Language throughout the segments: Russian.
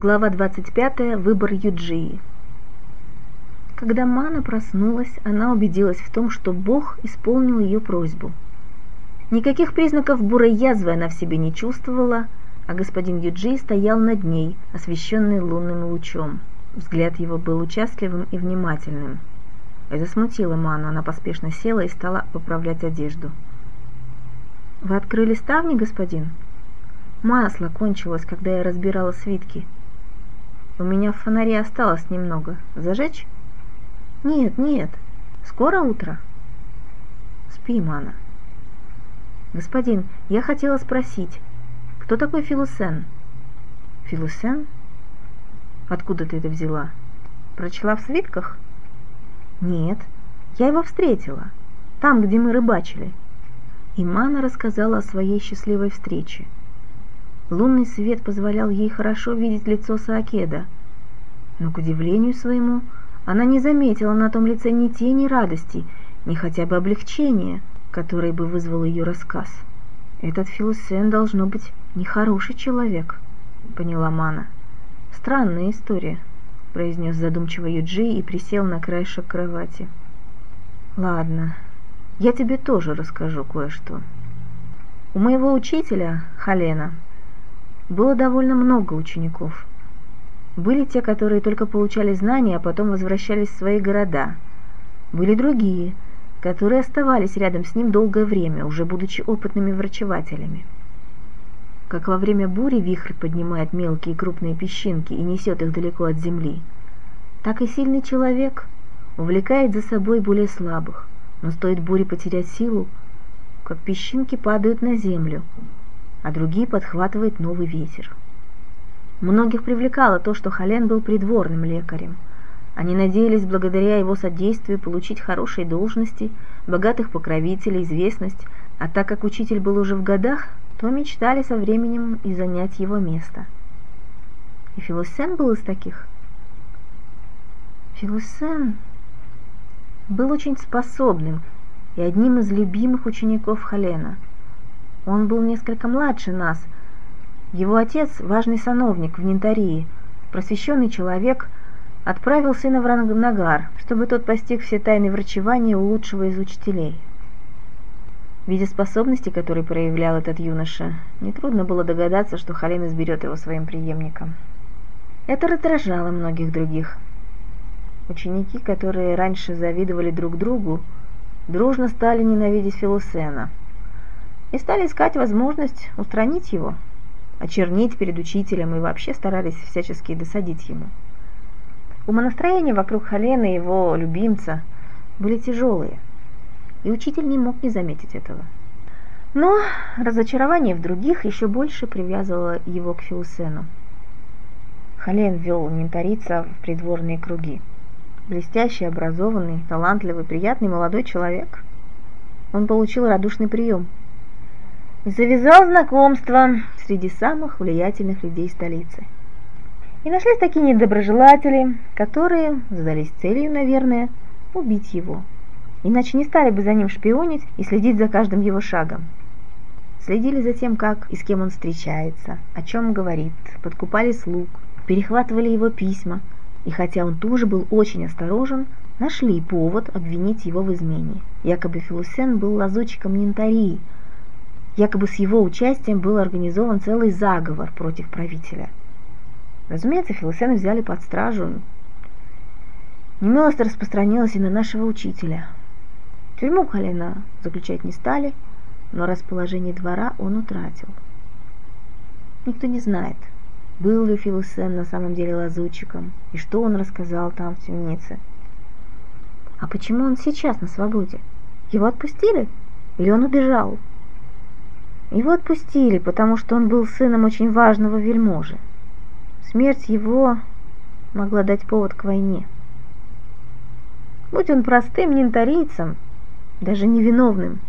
Глава 25. Выбор Юджии. Когда Мана проснулась, она убедилась в том, что Бог исполнил ее просьбу. Никаких признаков бурой язвы она в себе не чувствовала, а господин Юджи стоял над ней, освещенный лунным лучом. Взгляд его был участливым и внимательным. Это смутило Ману, она поспешно села и стала поправлять одежду. «Вы открыли ставни, господин?» «Масло кончилось, когда я разбирала свитки», у меня в фонаре осталось немного. Зажечь? Нет, нет. Скоро утро? Спи, Мана. Господин, я хотела спросить, кто такой Филусен? Филусен? Откуда ты это взяла? Прочла в свитках? Нет, я его встретила. Там, где мы рыбачили. И Мана рассказала о своей счастливой встрече – Лунный свет позволял ей хорошо видеть лицо Саакеда, но, к удивлению своему, она не заметила на том лице ни тени радости, ни хотя бы облегчения, которое бы вызвал ее рассказ. «Этот Филусен должно быть нехороший человек», — поняла Мана. «Странная история», — произнес задумчиво Юджи и присел на краешек кровати. «Ладно, я тебе тоже расскажу кое-что. У моего учителя, Халена, было довольно много учеников. Были те, которые только получали знания, а потом возвращались в свои города. Были другие, которые оставались рядом с ним долгое время, уже будучи опытными врачевателями. Как во время бури вихрь поднимает мелкие и крупные песчинки и несет их далеко от земли, так и сильный человек увлекает за собой более слабых, но стоит буре потерять силу, как песчинки падают на землю, а другие подхватывает новый ветер. Многих привлекало то, что Хален был придворным лекарем. Они надеялись благодаря его содействию получить хорошие должности, богатых покровителей, известность, а так как учитель был уже в годах, то мечтали со временем и занять его место. И Филосен был из таких. Филосен был очень способным и одним из любимых учеников Халена – он был несколько младше нас. Его отец, важный сановник в Нинтарии, просвещенный человек, отправил сына в Ранагар, чтобы тот постиг все тайны врачевания у лучшего из учителей. Видя способности, которые проявлял этот юноша, нетрудно было догадаться, что Халим изберет его своим преемником. Это раздражало многих других. Ученики, которые раньше завидовали друг другу, дружно стали ненавидеть Филусена – и стали искать возможность устранить его, очернить перед учителем и вообще старались всячески досадить ему. Умонастроения вокруг Халена и его любимца были тяжелые, и учитель не мог не заметить этого. Но разочарование в других еще больше привязывало его к Филсену. Хален вел ментарица в придворные круги. Блестящий, образованный, талантливый, приятный молодой человек. Он получил радушный прием – и завязал знакомство среди самых влиятельных людей столицы. И нашлись такие недоброжелатели, которые задались целью, наверное, убить его. Иначе не стали бы за ним шпионить и следить за каждым его шагом. Следили за тем, как и с кем он встречается, о чем говорит, подкупали слуг, перехватывали его письма, и хотя он тоже был очень осторожен, нашли повод обвинить его в измене. Якобы Филусен был лазутчиком Нинтарии – Якобы с его участием был организован целый заговор против правителя. Разумеется, Филосена взяли под стражу. Немилость распространилась и на нашего учителя. Тюрьму Халина заключать не стали, но расположение двора он утратил. Никто не знает, был ли Филосен на самом деле лазутчиком, и что он рассказал там в темнице. А почему он сейчас на свободе? Его отпустили? Или он убежал? Его отпустили, потому что он был сыном очень важного вельможи. Смерть его могла дать повод к войне. Будь он простым нинтарийцем, даже невиновным,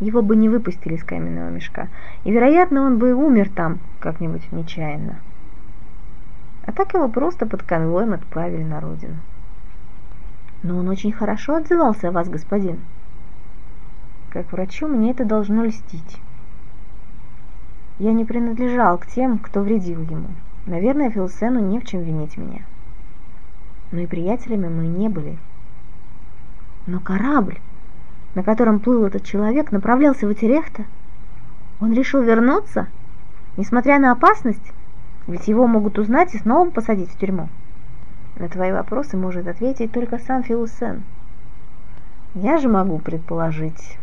его бы не выпустили из каменного мешка, и, вероятно, он бы умер там как-нибудь нечаянно. А так его просто под конвоем отправили на родину. Но он очень хорошо отзывался о вас, господин. Как врачу мне это должно льстить. Я не принадлежал к тем, кто вредил ему. Наверное, Филсену не в чем винить меня. Но и приятелями мы не были. Но корабль, на котором плыл этот человек, направлялся в Этерехта. Он решил вернуться, несмотря на опасность, ведь его могут узнать и снова посадить в тюрьму. На твои вопросы может ответить только сам Филусен. Я же могу предположить,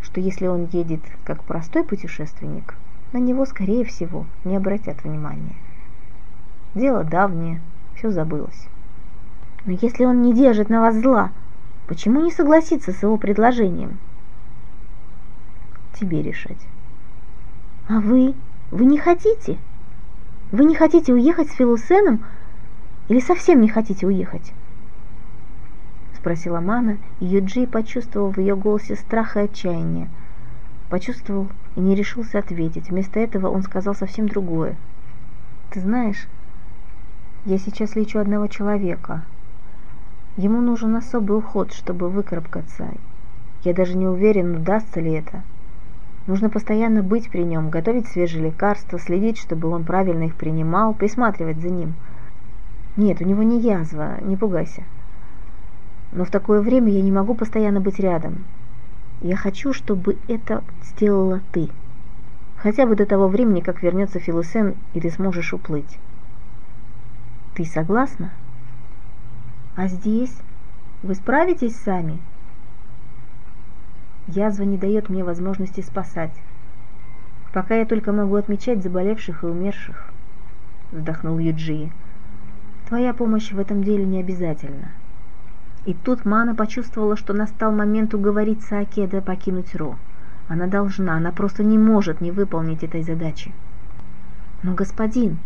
что если он едет как простой путешественник, на него, скорее всего, не обратят внимания. Дело давнее, все забылось. Но если он не держит на вас зла, почему не согласиться с его предложением? Тебе решать. А вы? Вы не хотите? Вы не хотите уехать с Филусеном или совсем не хотите уехать? Спросила Мана, и Юджи почувствовал в ее голосе страх и отчаяние. Почувствовал и не решился ответить. Вместо этого он сказал совсем другое. Ты знаешь, я сейчас лечу одного человека. Ему нужен особый уход, чтобы выкарабкаться. Я даже не уверен, удастся ли это. Нужно постоянно быть при нем, готовить свежие лекарства, следить, чтобы он правильно их принимал, присматривать за ним – нет, у него не язва, не пугайся. Но в такое время я не могу постоянно быть рядом. Я хочу, чтобы это сделала ты. Хотя бы до того времени, как вернется Филусен, и ты сможешь уплыть. Ты согласна? А здесь? Вы справитесь сами? Язва не дает мне возможности спасать. Пока я только могу отмечать заболевших и умерших, вздохнул Юджи. Твоя помощь в этом деле не обязательна. И тут Мана почувствовала, что настал момент уговорить Саакеда покинуть Ро. Она должна, она просто не может не выполнить этой задачи. Но, господин,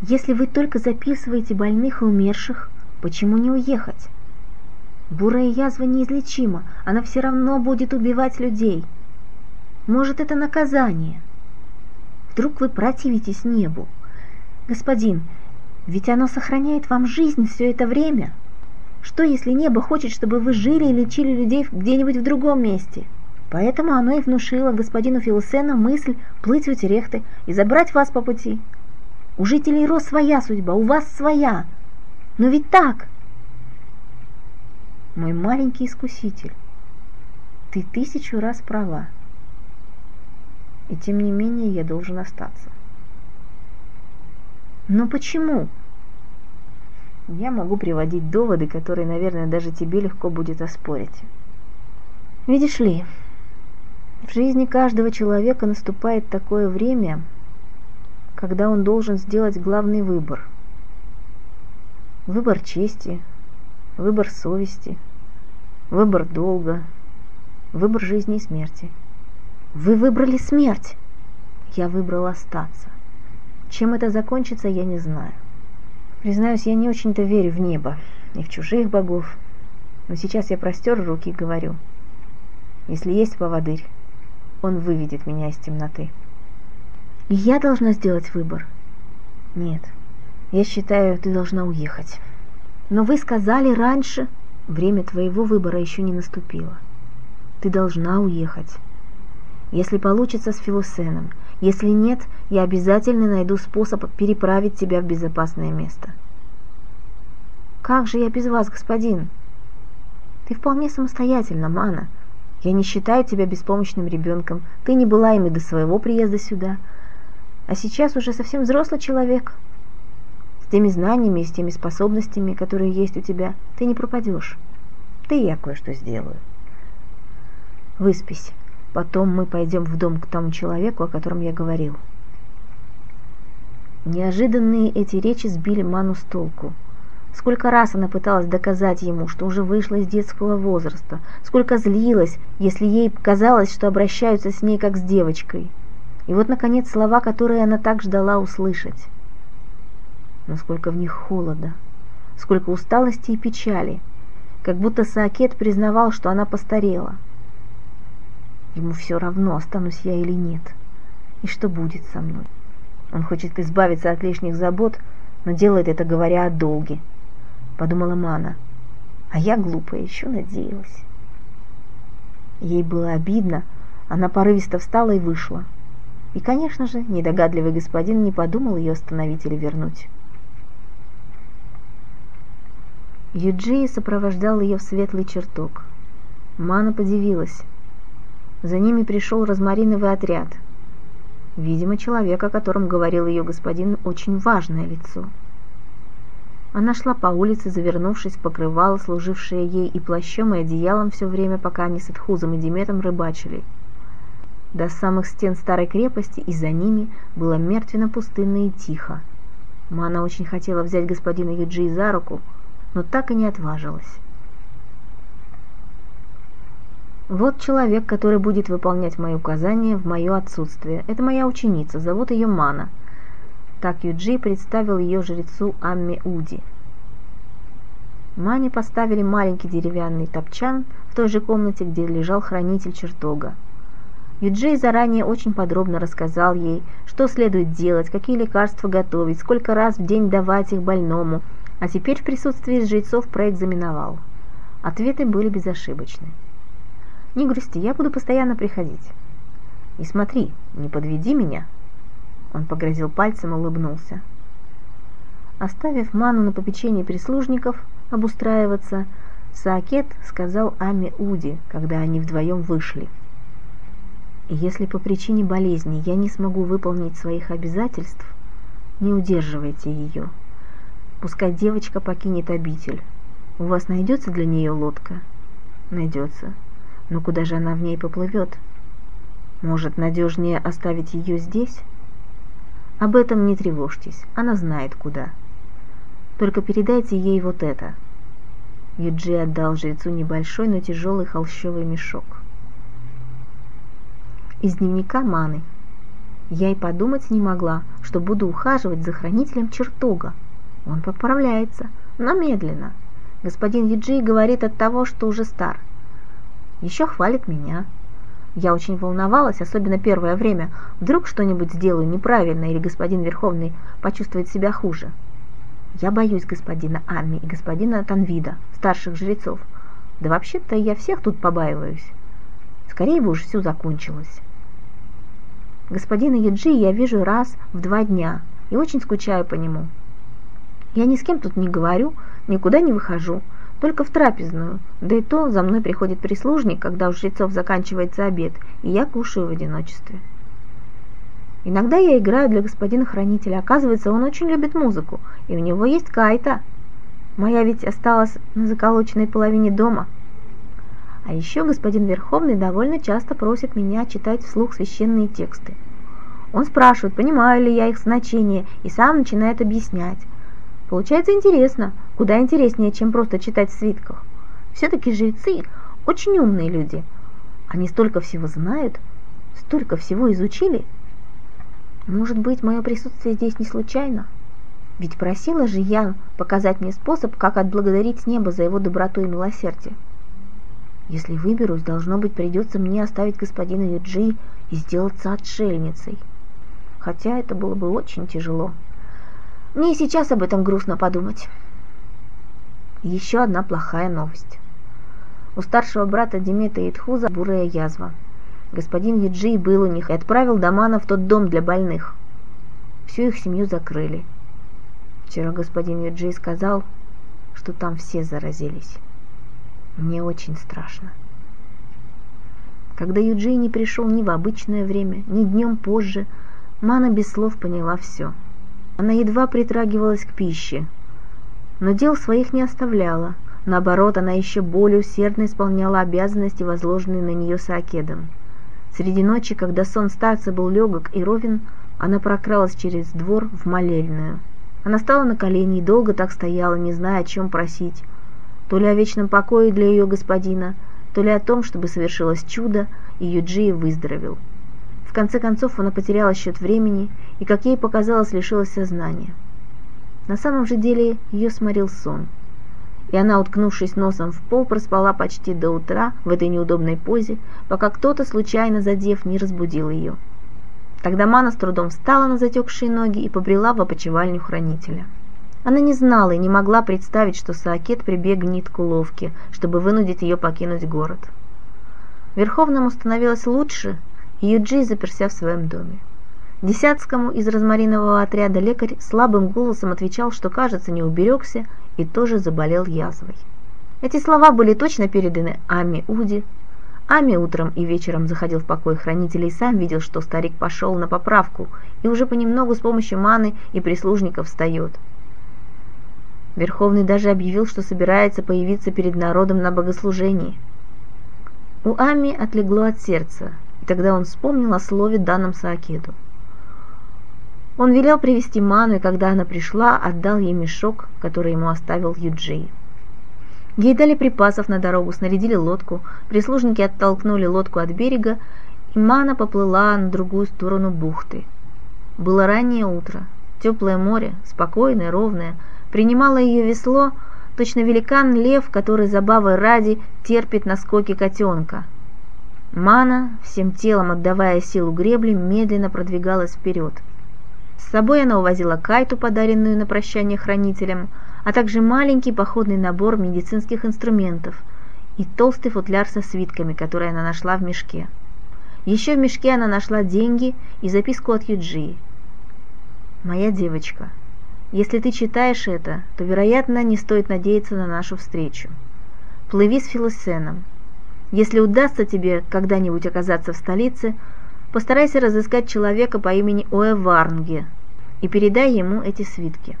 если вы только записываете больных и умерших, почему не уехать? Бурая язва неизлечима, она все равно будет убивать людей. Может, это наказание? Вдруг вы противитесь небу? Господин, ведь оно сохраняет вам жизнь все это время. Что, если небо хочет, чтобы вы жили и лечили людей где-нибудь в другом месте? Поэтому оно и внушило господину Филосена мысль плыть в Терехты и забрать вас по пути. У жителей Ро своя судьба, у вас своя. Но ведь так. Мой маленький искуситель, ты тысячу раз права. И тем не менее я должен остаться. Но почему? Я могу приводить доводы, которые, наверное, даже тебе легко будет оспорить. Видишь ли, в жизни каждого человека наступает такое время, когда он должен сделать главный выбор. Выбор чести, выбор совести, выбор долга, выбор жизни и смерти. Вы выбрали смерть. Я выбрал остаться. Чем это закончится, я не знаю. Признаюсь, я не очень-то верю в небо и в чужих богов. Но сейчас я простер руки и говорю, если есть поводырь, он выведет меня из темноты. И я должна сделать выбор? Нет, я считаю, ты должна уехать. Но вы сказали раньше, время твоего выбора еще не наступило. Ты должна уехать. Если получится с Филусеном, если нет, я обязательно найду способ переправить тебя в безопасное место. Как же я без вас, господин? Ты вполне самостоятельна, Мана. Я не считаю тебя беспомощным ребенком. Ты не была ими до своего приезда сюда. А сейчас уже совсем взрослый человек. С теми знаниями и с теми способностями, которые есть у тебя, ты не пропадешь. Ты и я кое-что сделаю. Выспись. Потом мы пойдем в дом к тому человеку, о котором я говорил. Неожиданные эти речи сбили Ману с толку. Сколько раз она пыталась доказать ему, что уже вышла из детского возраста, сколько злилась, если ей казалось, что обращаются с ней как с девочкой. И вот, наконец, слова, которые она так ждала услышать. Но сколько в них холода, сколько усталости и печали, как будто Саакет признавал, что она постарела – Ему все равно, останусь я или нет. И что будет со мной? Он хочет избавиться от лишних забот, но делает это, говоря о долге. Подумала Мана. А я глупая еще надеялась. Ей было обидно, она порывисто встала и вышла. И, конечно же, недогадливый господин не подумал ее остановить или вернуть. Юджи сопровождал ее в светлый чертог. Мана подивилась. За ними пришел розмариновый отряд. Видимо, человек, о котором говорил ее господин, очень важное лицо. Она шла по улице, завернувшись в покрывало, служившее ей и плащом, и одеялом все время, пока они с Эдхузом и Диметом рыбачили. До самых стен старой крепости и за ними было мертвенно-пустынно и тихо. Мана очень хотела взять господина Юджи за руку, но так и не отважилась. Вот человек, который будет выполнять мои указания в мое отсутствие. Это моя ученица, зовут ее Мана. Так Юджи представил ее жрецу Амме Уди. Мане поставили маленький деревянный топчан в той же комнате, где лежал хранитель чертога. Юджей заранее очень подробно рассказал ей, что следует делать, какие лекарства готовить, сколько раз в день давать их больному, а теперь в присутствии жрецов проэкзаменовал. Ответы были безошибочны. Не грусти, я буду постоянно приходить. И смотри, не подведи меня. Он погрозил пальцем и улыбнулся. Оставив Ману на попечение прислужников обустраиваться, Саакет сказал Аме Уди, когда они вдвоем вышли. «Если по причине болезни я не смогу выполнить своих обязательств, не удерживайте ее. Пускай девочка покинет обитель. У вас найдется для нее лодка?» «Найдется. Но куда же она в ней поплывет? Может, надежнее оставить ее здесь? Об этом не тревожьтесь, она знает куда. Только передайте ей вот это. Юджи отдал жрецу небольшой, но тяжелый холщовый мешок. Из дневника Маны. Я и подумать не могла, что буду ухаживать за хранителем чертога. Он поправляется, но медленно. Господин Юджи говорит от того, что уже стар – еще хвалит меня. Я очень волновалась, особенно первое время. Вдруг что-нибудь сделаю неправильно, или господин Верховный почувствует себя хуже. Я боюсь господина Амми и господина Танвида, старших жрецов. Да вообще-то я всех тут побаиваюсь. Скорее бы уж все закончилось. Господина Юджи я вижу раз в два дня и очень скучаю по нему. Я ни с кем тут не говорю, никуда не выхожу, только в трапезную, да и то за мной приходит прислужник, когда у жрецов заканчивается обед, и я кушаю в одиночестве. Иногда я играю для господина хранителя, оказывается, он очень любит музыку, и у него есть кайта. Моя ведь осталась на заколоченной половине дома. А еще господин Верховный довольно часто просит меня читать вслух священные тексты. Он спрашивает, понимаю ли я их значение, и сам начинает объяснять. Получается интересно, куда интереснее, чем просто читать в свитках. Все-таки жрецы очень умные люди. Они столько всего знают, столько всего изучили. Может быть, мое присутствие здесь не случайно? Ведь просила же я показать мне способ, как отблагодарить небо за его доброту и милосердие. Если выберусь, должно быть, придется мне оставить господина Юджи и сделаться отшельницей. Хотя это было бы очень тяжело. Мне и сейчас об этом грустно подумать. Еще одна плохая новость. У старшего брата Демета Итхуза бурая язва. Господин Юджи был у них и отправил Дамана в тот дом для больных. Всю их семью закрыли. Вчера господин Юджи сказал, что там все заразились. Мне очень страшно. Когда Юджи не пришел ни в обычное время, ни днем позже, Мана без слов поняла все – она едва притрагивалась к пище, но дел своих не оставляла. Наоборот, она еще более усердно исполняла обязанности, возложенные на нее Саакедом. Среди ночи, когда сон старца был легок и ровен, она прокралась через двор в молельную. Она стала на колени и долго так стояла, не зная, о чем просить. То ли о вечном покое для ее господина, то ли о том, чтобы совершилось чудо, и Юджи выздоровел конце концов она потеряла счет времени и, как ей показалось, лишилась сознания. На самом же деле ее сморил сон, и она, уткнувшись носом в пол, проспала почти до утра в этой неудобной позе, пока кто-то, случайно задев, не разбудил ее. Тогда Мана с трудом встала на затекшие ноги и побрела в опочивальню хранителя. Она не знала и не могла представить, что Саакет прибегнет к уловке, чтобы вынудить ее покинуть город. Верховному становилось лучше, Юджи заперся в своем доме. Десятскому из розмаринового отряда лекарь слабым голосом отвечал, что, кажется, не уберегся и тоже заболел язвой. Эти слова были точно переданы Ами Уди. Ами утром и вечером заходил в покой хранителей и сам видел, что старик пошел на поправку и уже понемногу с помощью маны и прислужников встает. Верховный даже объявил, что собирается появиться перед народом на богослужении. У Ами отлегло от сердца, и тогда он вспомнил о слове данном Саакеду. Он велел привести ману, и когда она пришла, отдал ей мешок, который ему оставил Юджей. Ей дали припасов на дорогу, снарядили лодку, прислужники оттолкнули лодку от берега, и мана поплыла на другую сторону бухты. Было раннее утро, теплое море, спокойное, ровное, принимало ее весло, точно великан-лев, который забавой ради терпит наскоки котенка. Мана, всем телом отдавая силу гребли, медленно продвигалась вперед – с собой она увозила кайту, подаренную на прощание хранителям, а также маленький походный набор медицинских инструментов и толстый футляр со свитками, который она нашла в мешке. Еще в мешке она нашла деньги и записку от Юджи. «Моя девочка, если ты читаешь это, то, вероятно, не стоит надеяться на нашу встречу. Плыви с Филосеном. Если удастся тебе когда-нибудь оказаться в столице, Постарайся разыскать человека по имени Оэварнге и передай ему эти свитки.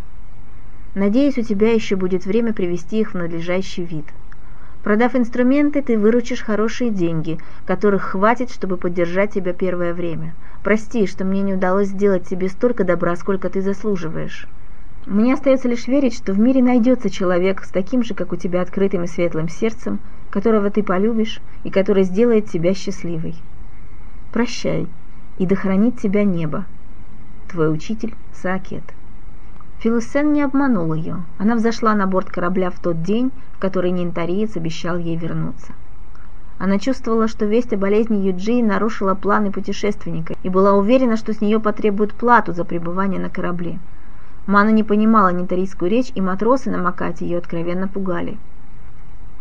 Надеюсь, у тебя еще будет время привести их в надлежащий вид. Продав инструменты, ты выручишь хорошие деньги, которых хватит, чтобы поддержать тебя первое время. Прости, что мне не удалось сделать тебе столько добра, сколько ты заслуживаешь. Мне остается лишь верить, что в мире найдется человек с таким же, как у тебя, открытым и светлым сердцем, которого ты полюбишь и который сделает тебя счастливой. Прощай, и да хранит тебя небо. Твой учитель Саакет. Филосен не обманул ее. Она взошла на борт корабля в тот день, в который Нинтариец обещал ей вернуться. Она чувствовала, что весть о болезни Юджи нарушила планы путешественника и была уверена, что с нее потребуют плату за пребывание на корабле. Мана не понимала нинтарийскую речь, и матросы на Макате ее откровенно пугали.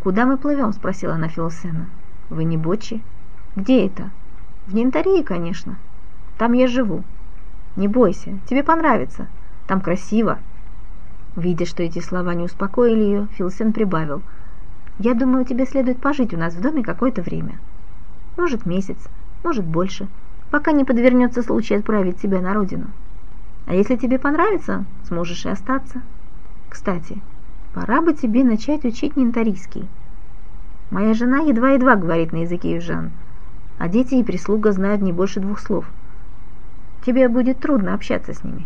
«Куда мы плывем?» – спросила она Филосена. «Вы не Бочи?» «Где это?» В Нинтарии, конечно. Там я живу. Не бойся, тебе понравится. Там красиво. Видя, что эти слова не успокоили ее, Филсен прибавил. Я думаю, тебе следует пожить у нас в доме какое-то время. Может, месяц, может, больше, пока не подвернется случай отправить тебя на родину. А если тебе понравится, сможешь и остаться. Кстати, пора бы тебе начать учить нинтарийский. Моя жена едва-едва говорит на языке южан – а дети и прислуга знают не больше двух слов. Тебе будет трудно общаться с ними.